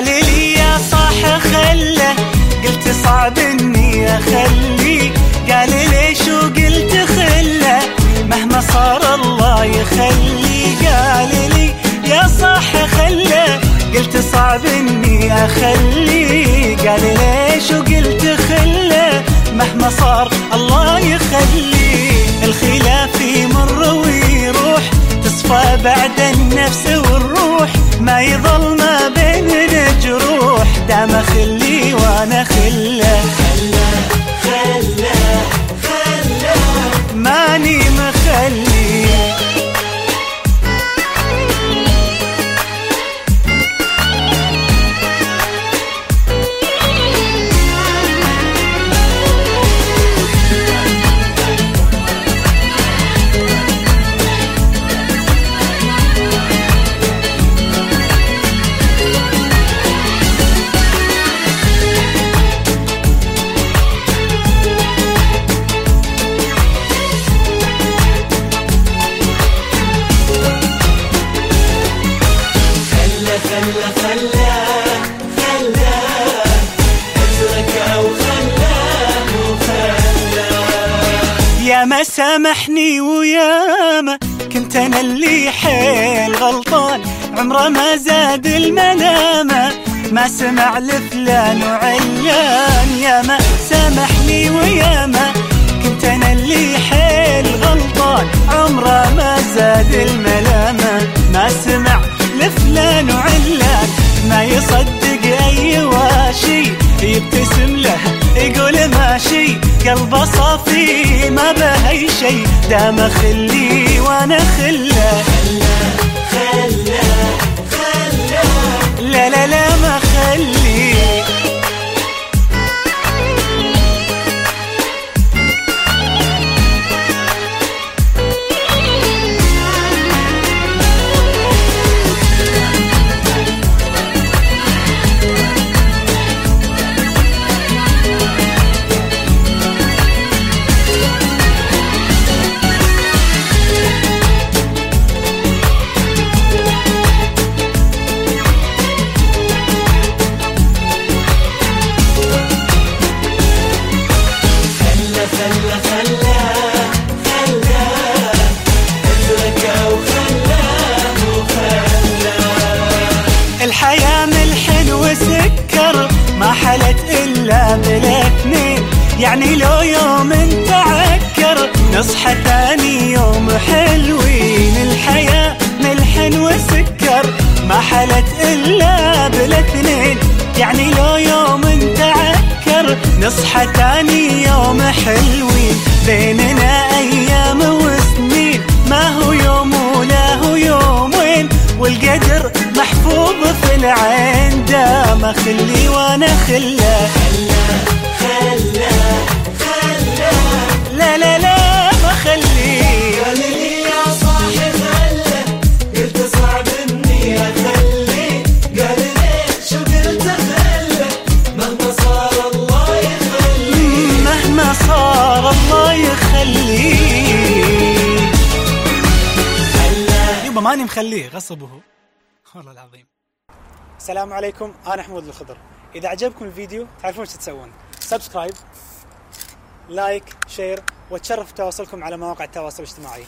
قال لي يا صاح خله قلت صعب إني أخلي. قال ليش وقلت خله مهما صار الله يخلي. قال لي يا صاح خله قلت صعب إني أخلي. قال ليش وقلت خله مهما صار الله يخلي. الخلاف يمر ويروح تصفى بعد النفس والروح. ما يظل ما بيننا جروح دام خلي وأنا خلة. خلة خلة. ما سامحني ويا ما كنت أنا اللي حيل غلطان. عمره ما زاد الملامة ما سمع لفلان وعلان يا ما سامحني ويا ما كنت أنا اللي حيل يصدق أي واشي يبتسم له يقول ماشي قلبه صافي ما به شي. دام خلي يعني لو يوم انت عكر نصحى ثاني يوم حلوين الحياة ملح وسكر. ما حلت إلا بالاثنين يعني لو يوم انت عكر نصحى ثاني يوم حلوين. بيننا أيام وسنين ما هو يوم ولا هو يومين. والقدر محفوظ في العين دام خلي وأنا خله يبا ماني مخليه غصب هو. والله العظيم. السلام عليكم أنا حمود الخضر. إذا عجبكم الفيديو تعرفون إيش تسوون. subscribe like share وتشرف تواصلكم على مواقع التواصل الاجتماعي.